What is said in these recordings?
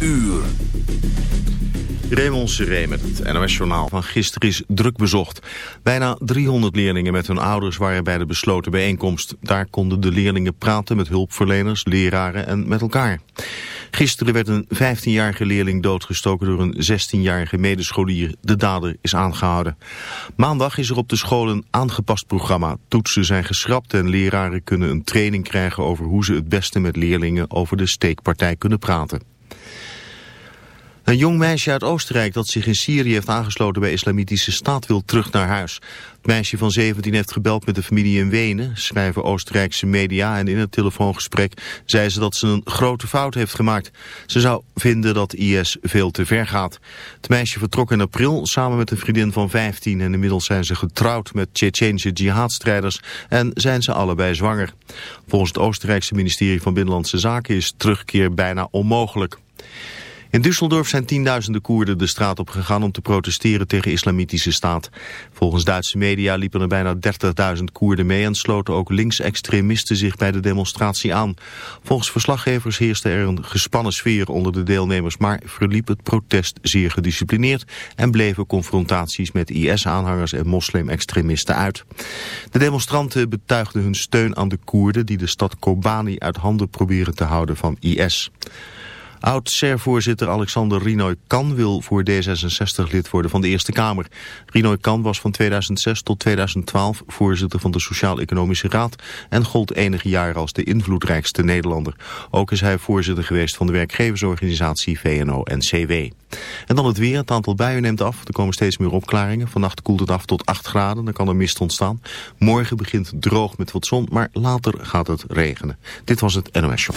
uur. Raymond Seré met het NOS-journaal van gisteren is druk bezocht. Bijna 300 leerlingen met hun ouders waren bij de besloten bijeenkomst. Daar konden de leerlingen praten met hulpverleners, leraren en met elkaar. Gisteren werd een 15-jarige leerling doodgestoken door een 16-jarige medescholier. De dader is aangehouden. Maandag is er op de school een aangepast programma. Toetsen zijn geschrapt en leraren kunnen een training krijgen over hoe ze het beste met leerlingen over de steekpartij kunnen praten. Een jong meisje uit Oostenrijk dat zich in Syrië heeft aangesloten bij Islamitische Staat wil terug naar huis. Het meisje van 17 heeft gebeld met de familie in Wenen, schrijven Oostenrijkse media en in het telefoongesprek zei ze dat ze een grote fout heeft gemaakt. Ze zou vinden dat IS veel te ver gaat. Het meisje vertrok in april samen met een vriendin van 15 en inmiddels zijn ze getrouwd met Tsjetsjeense jihadstrijders en zijn ze allebei zwanger. Volgens het Oostenrijkse ministerie van Binnenlandse Zaken is terugkeer bijna onmogelijk. In Düsseldorf zijn tienduizenden Koerden de straat op gegaan om te protesteren tegen islamitische staat. Volgens Duitse media liepen er bijna 30.000 Koerden mee en sloten ook linksextremisten zich bij de demonstratie aan. Volgens verslaggevers heerste er een gespannen sfeer onder de deelnemers, maar verliep het protest zeer gedisciplineerd en bleven confrontaties met IS-aanhangers en moslim-extremisten uit. De demonstranten betuigden hun steun aan de Koerden die de stad Kobani uit handen proberen te houden van IS. Oud-SER-voorzitter Alexander Rinoy Kan wil voor D66 lid worden van de Eerste Kamer. Rinoy Kan was van 2006 tot 2012 voorzitter van de Sociaal-Economische Raad en gold enige jaren als de invloedrijkste Nederlander. Ook is hij voorzitter geweest van de werkgeversorganisatie VNO-NCW. En dan het weer. Het aantal buien neemt af. Er komen steeds meer opklaringen. Vannacht koelt het af tot 8 graden. Dan kan er mist ontstaan. Morgen begint droog met wat zon, maar later gaat het regenen. Dit was het NOS Show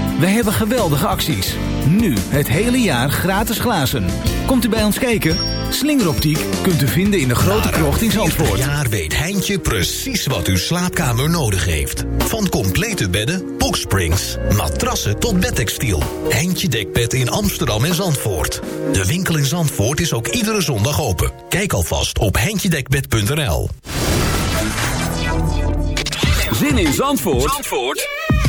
Wij hebben geweldige acties. Nu het hele jaar gratis glazen. Komt u bij ons kijken? Slingeroptiek kunt u vinden in de grote krocht in Zandvoort. Dit jaar weet Heintje precies wat uw slaapkamer nodig heeft. Van complete bedden, boxsprings, matrassen tot bedtextiel. Heintje Dekbed in Amsterdam en Zandvoort. De winkel in Zandvoort is ook iedere zondag open. Kijk alvast op heintjedekbed.nl Zin in Zandvoort, Zandvoort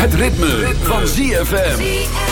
Het ritme, van ZFM.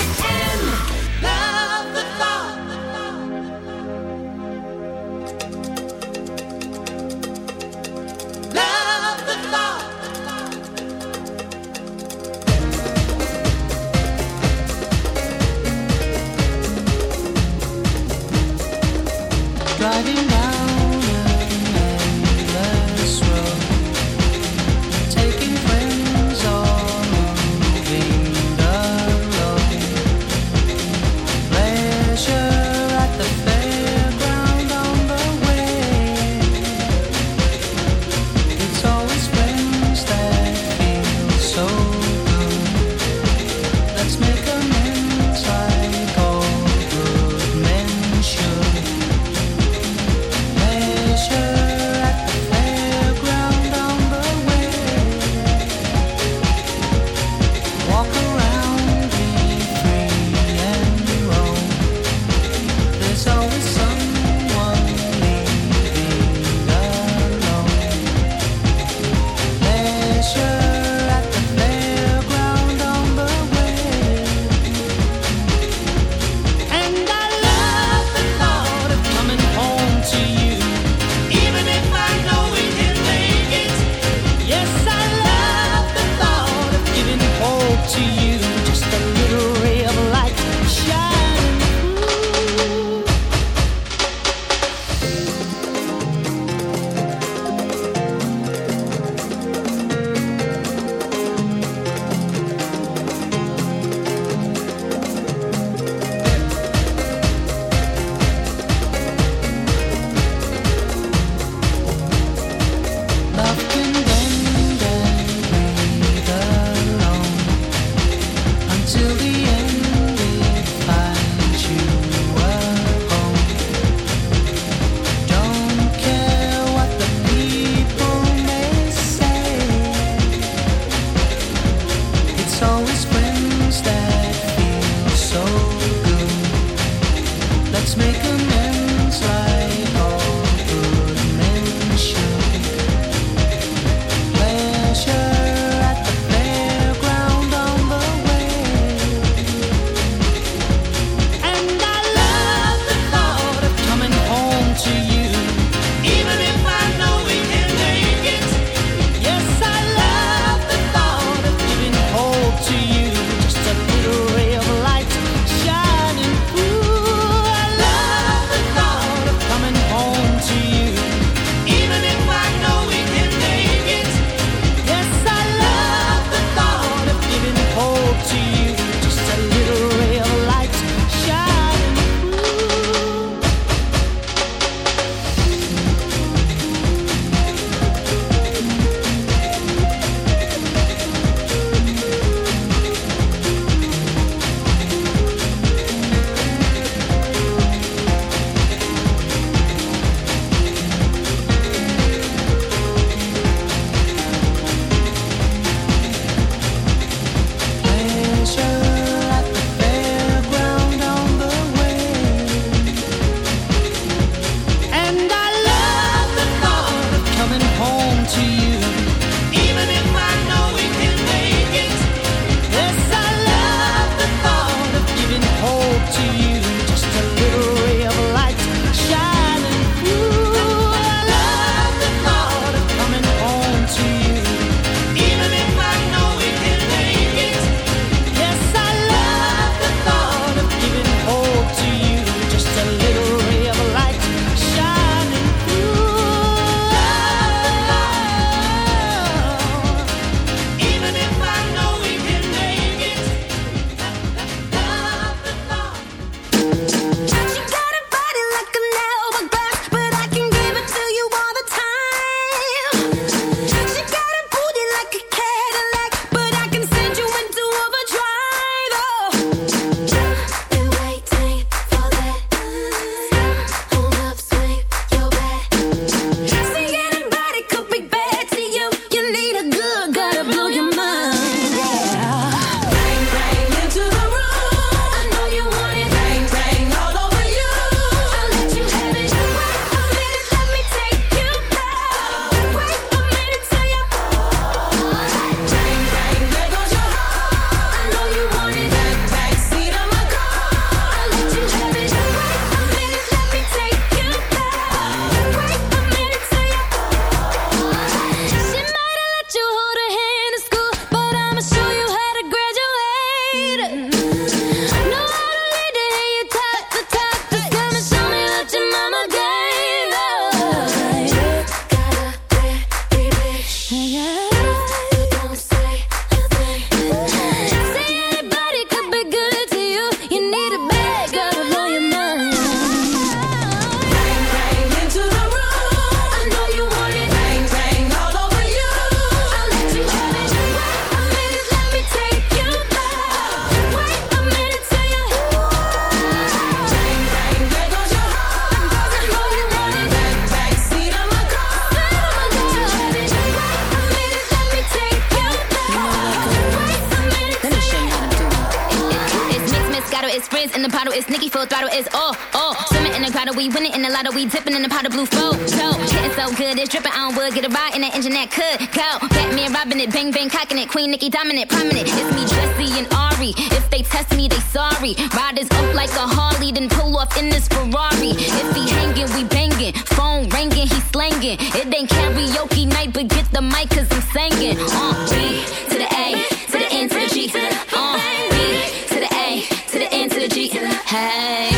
We dipping in the of blue flow. So, getting so good, it's dripping on wood, get a ride in that engine that could go. Batman robbing it, bang bang cocking it, Queen Nicki dominant, prominent. It's me, Jesse and Ari. If they test me, they sorry. Riders up like a Harley, then pull off in this Ferrari. If he hanging, we banging. Phone ringing, he slanging. It ain't karaoke night, but get the mic, cause I'm singing. Uh, B to the A, to the N, to the G. Uh, B to the A, to the N, to the G. Hey.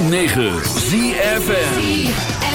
106.9 ZFM.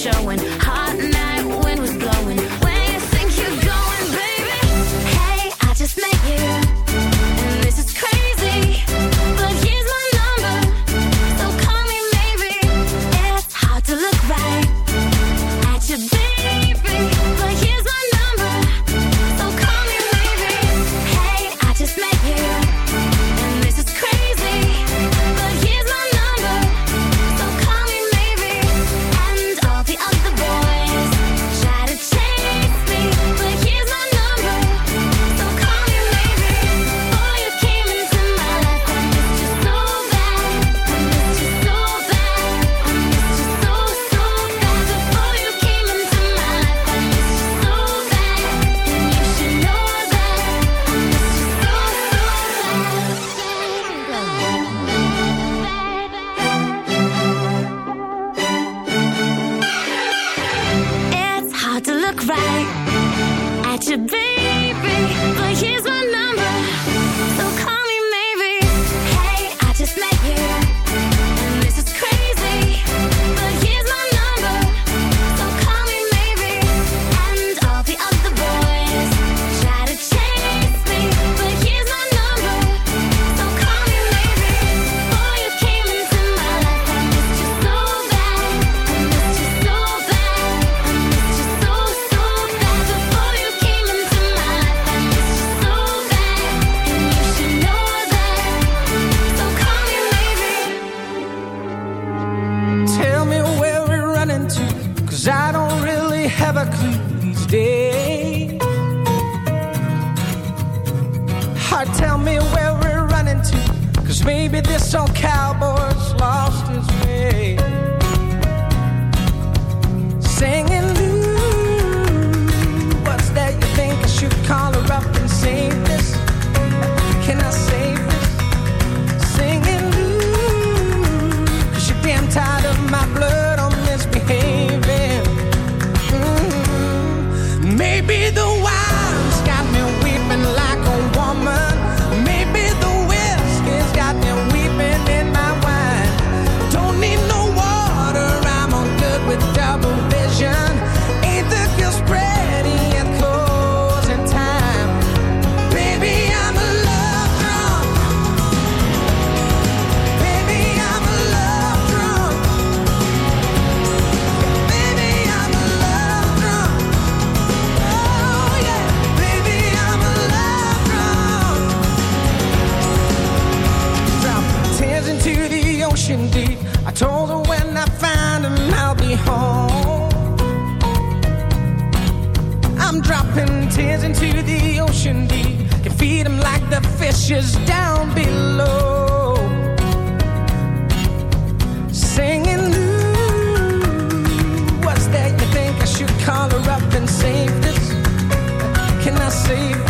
showing. Heart, tell me where we're running to. Cause maybe this old cowboy's lost his way. Singing ocean deep. You feed them like the fishes down below. Singing, ooh, what's that you think I should call her up and save this? Can I save